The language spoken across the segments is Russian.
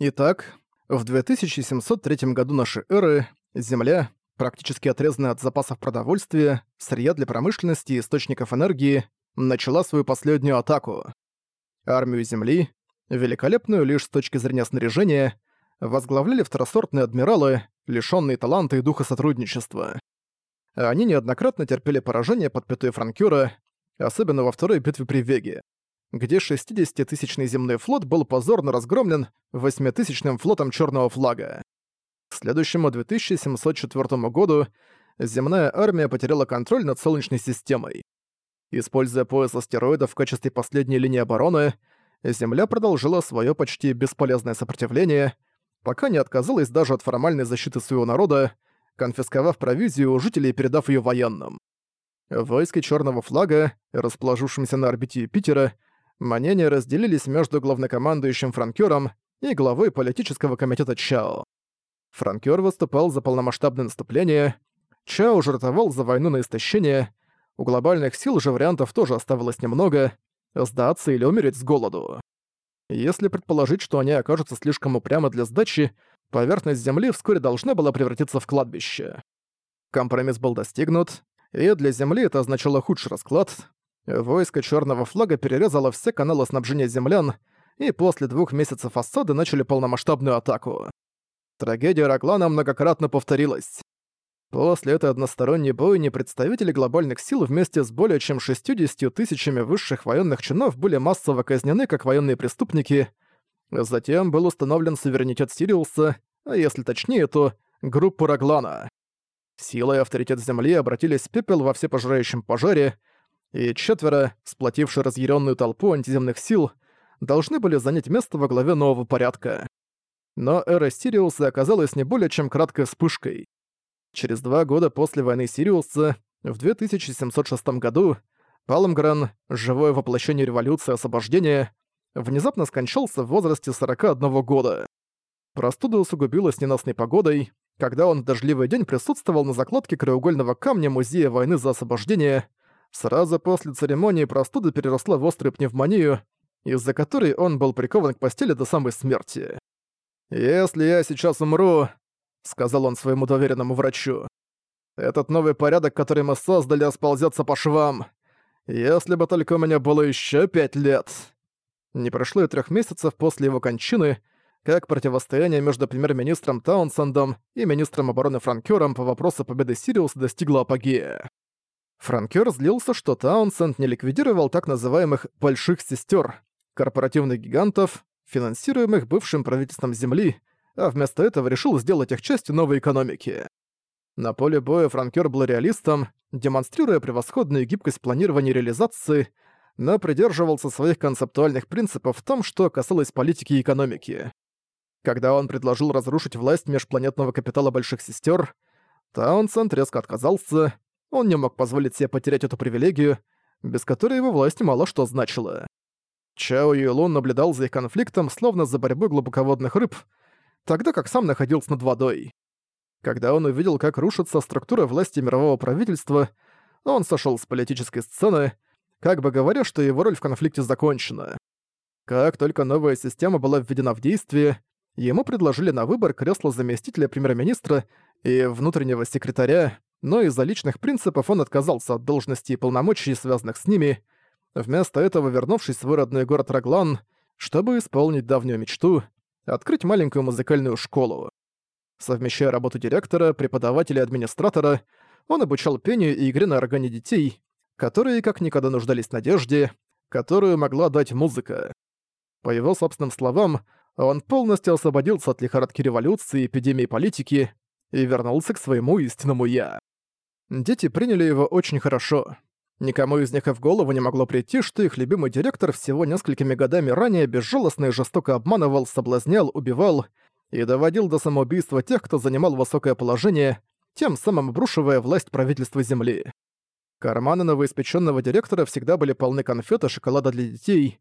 Итак, в 2703 году нашей эры Земля, практически отрезанная от запасов продовольствия, сырья для промышленности и источников энергии, начала свою последнюю атаку. Армию Земли, великолепную лишь с точки зрения снаряжения, возглавляли второсортные адмиралы, лишённые таланта и духа сотрудничества. Они неоднократно терпели поражение под пятой франкюра, особенно во второй битве при Веге, где 60-тысячный земной флот был позорно разгромлен 8-тысячным флотом Чёрного флага. К следующему 2704 году земная армия потеряла контроль над Солнечной системой. Используя пояс астероидов в качестве последней линии обороны, Земля продолжила свое почти бесполезное сопротивление, пока не отказалась даже от формальной защиты своего народа, конфисковав провизию у жителей и передав ее военным. В войске Черного флага, расположившемся на орбите Юпитера, мнения разделились между главнокомандующим Франкером и главой политического комитета Чао. Франкер выступал за полномасштабное наступление, Чао жертвовал за войну на истощение, у глобальных сил же вариантов тоже оставалось немного — сдаться или умереть с голоду. Если предположить, что они окажутся слишком упрямы для сдачи, поверхность Земли вскоре должна была превратиться в кладбище. Компромисс был достигнут, и для Земли это означало худший расклад. Войско Черного флага перерезало все каналы снабжения землян, и после двух месяцев осады начали полномасштабную атаку. Трагедия Раглана многократно повторилась. После этой односторонней бойни представители глобальных сил вместе с более чем 60 тысячами высших военных чинов были массово казнены как военные преступники. Затем был установлен суверенитет Сириуса, а если точнее, то группу Раглана. Сила и авторитет Земли обратились в пепел во всепожирающем пожаре, и четверо, сплотившие разъяренную толпу антиземных сил, должны были занять место во главе нового порядка. Но эра Сириуса оказалась не более чем краткой вспышкой. Через два года после войны Сириуса, в 2706 году, Палмгрен, живое воплощение революции освобождения, внезапно скончался в возрасте 41 года. Простуда усугубилась ненастной погодой, когда он в дождливый день присутствовал на закладке краеугольного камня Музея войны за освобождение. Сразу после церемонии простуда переросла в острую пневмонию, из-за которой он был прикован к постели до самой смерти. «Если я сейчас умру, сказал он своему доверенному врачу. «Этот новый порядок, который мы создали, расползется по швам. Если бы только у меня было еще пять лет». Не прошло и трех месяцев после его кончины, как противостояние между премьер-министром Таунсендом и министром обороны Франкером по вопросу победы Сириус достигло апогея. Франкер злился, что Таунсенд не ликвидировал так называемых «больших сестер», корпоративных гигантов, финансируемых бывшим правительством Земли, а вместо этого решил сделать их частью новой экономики. На поле боя Франкер был реалистом, демонстрируя превосходную гибкость планирования и реализации, но придерживался своих концептуальных принципов в том, что касалось политики и экономики. Когда он предложил разрушить власть межпланетного капитала Больших Сестер, Таунсенд резко отказался, он не мог позволить себе потерять эту привилегию, без которой его власть мало что значила. Чао Юэлун наблюдал за их конфликтом, словно за борьбой глубоководных рыб, тогда как сам находился над водой. Когда он увидел, как рушится структура власти мирового правительства, он сошел с политической сцены, как бы говоря, что его роль в конфликте закончена. Как только новая система была введена в действие, ему предложили на выбор кресло заместителя премьер-министра и внутреннего секретаря, но из-за личных принципов он отказался от должности и полномочий, связанных с ними, вместо этого вернувшись в свой родной город Раглан, чтобы исполнить давнюю мечту открыть маленькую музыкальную школу. Совмещая работу директора, преподавателя и администратора, он обучал пению и игре на органе детей, которые как никогда нуждались в надежде, которую могла дать музыка. По его собственным словам, он полностью освободился от лихорадки революции, эпидемии политики и вернулся к своему истинному «я». Дети приняли его очень хорошо. Никому из них и в голову не могло прийти, что их любимый директор всего несколькими годами ранее безжалостно и жестоко обманывал, соблазнял, убивал и доводил до самоубийства тех, кто занимал высокое положение, тем самым обрушивая власть правительства Земли. Карманы новоиспеченного директора всегда были полны конфет и шоколада для детей,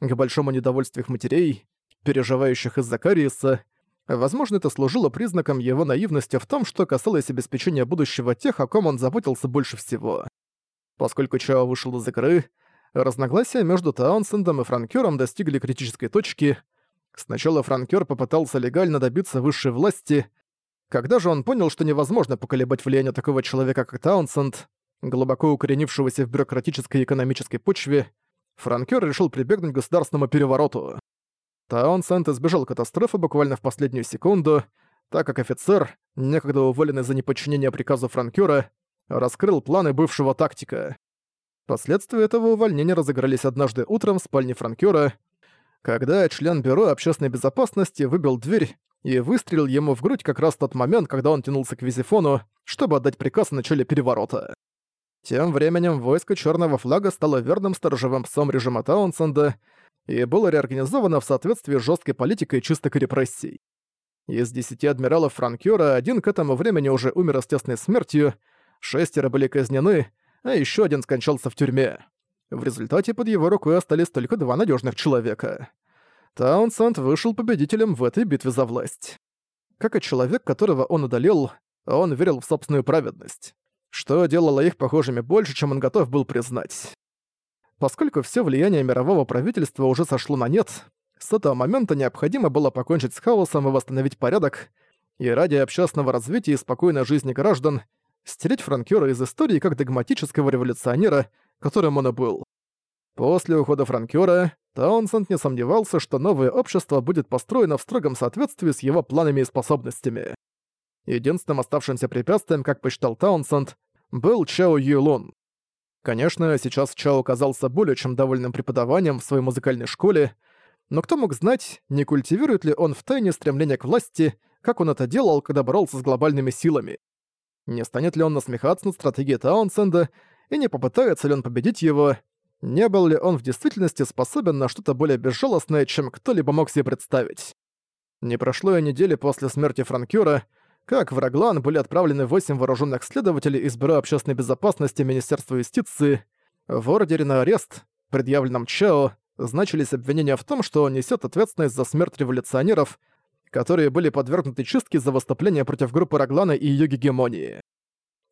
к большому недовольству их матерей, переживающих из-за кариеса. Возможно, это служило признаком его наивности в том, что касалось обеспечения будущего тех, о ком он заботился больше всего. Поскольку Чао вышел из игры, разногласия между Таунсендом и Франкером достигли критической точки. Сначала франкёр попытался легально добиться высшей власти. Когда же он понял, что невозможно поколебать влияние такого человека, как Таунсенд, глубоко укоренившегося в бюрократической и экономической почве, франкёр решил прибегнуть к государственному перевороту. Таунсенд избежал катастрофы буквально в последнюю секунду, так как офицер, некогда уволенный за неподчинение приказу франкёра, раскрыл планы бывшего тактика. Последствия этого увольнения разыгрались однажды утром в спальне франкёра, когда член Бюро общественной безопасности выбил дверь и выстрелил ему в грудь как раз тот момент, когда он тянулся к визифону, чтобы отдать приказ о начале переворота. Тем временем войско Черного флага стало верным сторожевым псом режима Таунсенда и было реорганизовано в соответствии с жесткой политикой чистых репрессий. Из десяти адмиралов Франкюра один к этому времени уже умер естественной смертью, шестеро были казнены, а еще один скончался в тюрьме. В результате под его рукой остались только два надежных человека. Таунсенд вышел победителем в этой битве за власть. Как и человек, которого он удалил, он верил в собственную праведность, что делало их похожими больше, чем он готов был признать. Поскольку все влияние мирового правительства уже сошло на нет, с этого момента необходимо было покончить с хаосом и восстановить порядок, и ради общественного развития и спокойной жизни граждан стереть франкера из истории как догматического революционера, которым он и был. После ухода франкера Таунсенд не сомневался, что новое общество будет построено в строгом соответствии с его планами и способностями. Единственным оставшимся препятствием, как посчитал Таунсенд, был Чао Юлун. Конечно, сейчас Чао оказался более чем довольным преподаванием в своей музыкальной школе, но кто мог знать, не культивирует ли он в тайне стремление к власти, как он это делал, когда боролся с глобальными силами. Не станет ли он насмехаться над стратегией Таунсенда и не попытается ли он победить его, не был ли он в действительности способен на что-то более безжалостное, чем кто-либо мог себе представить. Не прошло и недели после смерти Франкюра, как в Раглан были отправлены восемь вооруженных следователей из Бюро общественной безопасности Министерства юстиции. В ордере на арест, предъявленном Чао, значились обвинения в том, что он несет ответственность за смерть революционеров, которые были подвергнуты чистке за выступление против группы Раглана и ее гегемонии.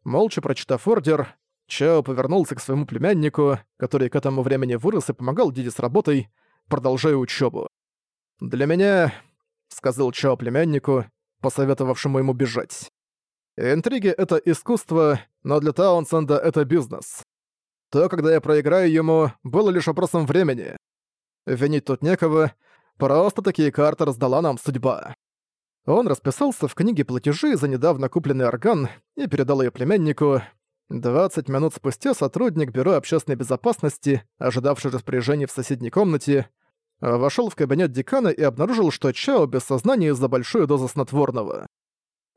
Молча прочитав ордер, Чао повернулся к своему племяннику, который к этому времени вырос и помогал деде с работой, продолжая учебу. «Для меня», — сказал Чао племяннику, посоветовавшему ему бежать, «интриги — это искусство, но для Таунсенда это бизнес. То, когда я проиграю ему, было лишь вопросом времени. Винить тут некого, просто такие карты раздала нам судьба». Он расписался в книге платежи за недавно купленный орган и передал ее племяннику, 20 минут спустя сотрудник Бюро общественной безопасности, ожидавший распоряжений в соседней комнате, вошел в кабинет декана и обнаружил, что Чао без сознания из-за большой дозы снотворного.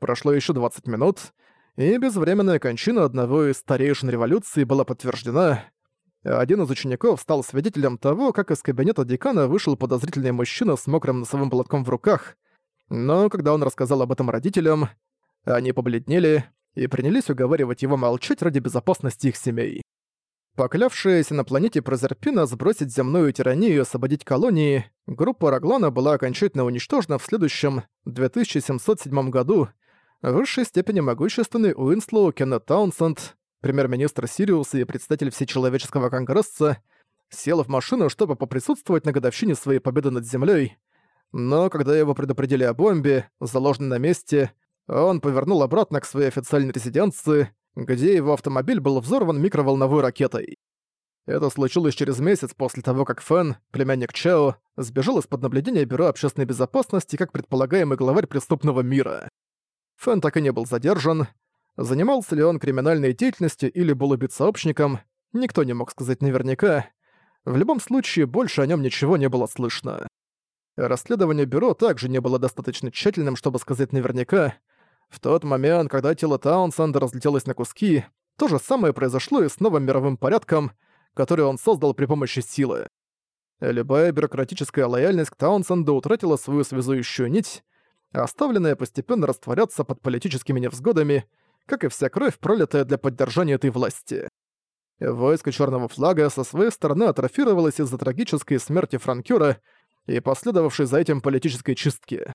Прошло еще 20 минут, и безвременная кончина одного из старейшин революции была подтверждена. Один из учеников стал свидетелем того, как из кабинета декана вышел подозрительный мужчина с мокрым носовым платком в руках, но когда он рассказал об этом родителям, они побледнели, и принялись уговаривать его молчать ради безопасности их семей. Поклявшаяся на планете Прозерпина сбросить земную тиранию и освободить колонии, группа Раглана была окончательно уничтожена в следующем, 2707 году, в высшей степени могущественный Уинслоу Кеннет Таунсенд, премьер-министр Сириуса и представитель Всечеловеческого Конгресса, сел в машину, чтобы поприсутствовать на годовщине своей победы над Землей, но когда его предупредили о бомбе, заложенной на месте, он повернул обратно к своей официальной резиденции, где его автомобиль был взорван микроволновой ракетой. Это случилось через месяц после того, как Фэн, племянник Чао, сбежал из-под наблюдения Бюро общественной безопасности как предполагаемый главарь преступного мира. Фэн так и не был задержан. Занимался ли он криминальной деятельностью или был убит сообщником, никто не мог сказать наверняка. В любом случае, больше о нем ничего не было слышно. Расследование бюро также не было достаточно тщательным, чтобы сказать наверняка, в тот момент, когда тело Таунсенда разлетелось на куски, то же самое произошло и с новым мировым порядком, который он создал при помощи силы. Любая бюрократическая лояльность к Таунсенду утратила свою связующую нить, оставленная постепенно растворяться под политическими невзгодами, как и вся кровь, пролитая для поддержания этой власти. Войско Черного флага со своей стороны атрофировалось из-за трагической смерти Франкюра и последовавшей за этим политической чистки.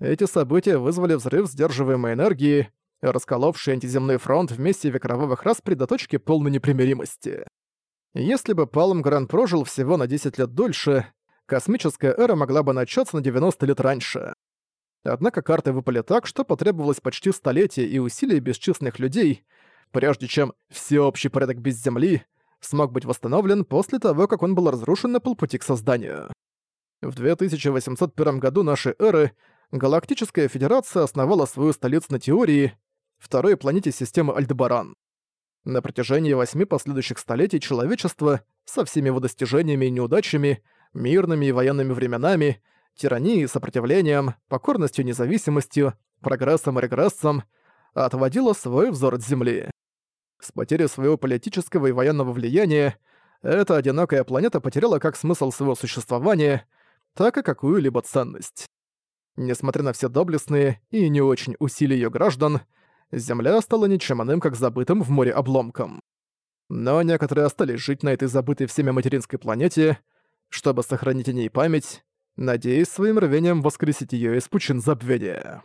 Эти события вызвали взрыв сдерживаемой энергии, расколовший антиземной фронт вместе векровых распри до полной непримиримости. Если бы Палм Гран прожил всего на 10 лет дольше, космическая эра могла бы начаться на 90 лет раньше. Однако карты выпали так, что потребовалось почти столетие и усилия бесчисленных людей, прежде чем всеобщий порядок без Земли смог быть восстановлен после того, как он был разрушен на полпути к созданию. В 2801 году нашей эры Галактическая Федерация основала свою столицу на Теории, второй планете системы Альдебаран. На протяжении восьми последующих столетий человечество со всеми его достижениями и неудачами, мирными и военными временами, тиранией и сопротивлением, покорностью и независимостью, прогрессом и регрессом отводило свой взор от Земли. С потерей своего политического и военного влияния эта одинокая планета потеряла как смысл своего существования, так и какую-либо ценность. Несмотря на все доблестные и не очень усилия ее граждан, Земля стала ничем иным, как забытым в море обломком. Но некоторые остались жить на этой забытой всеми материнской планете, чтобы сохранить о ней память, надеясь своим рвением воскресить ее из пучин забвения.